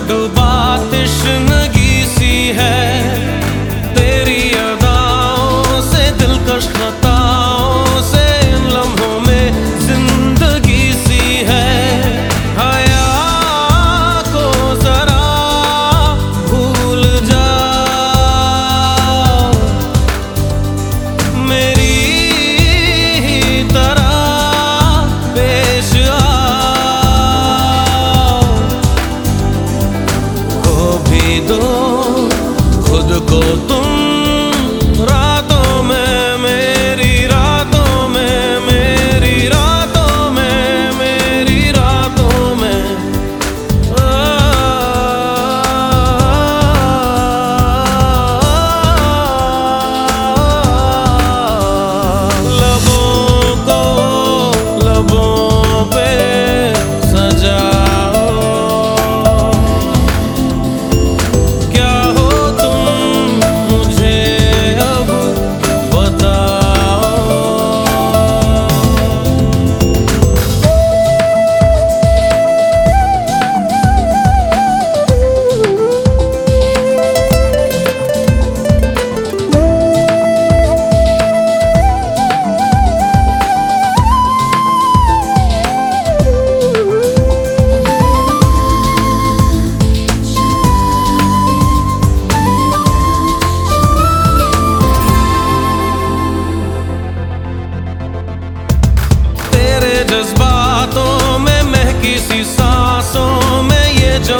में खुद को तुम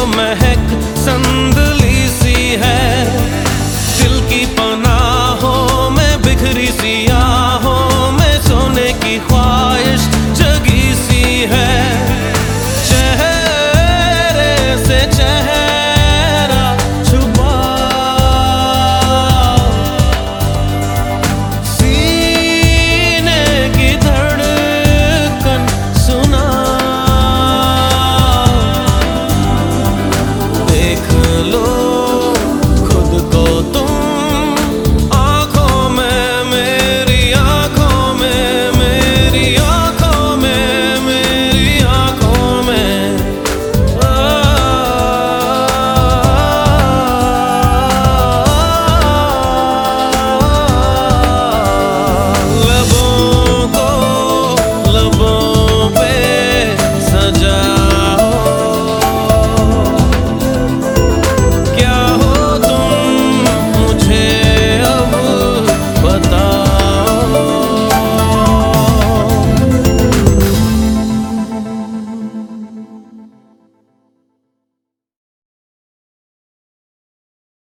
महक संद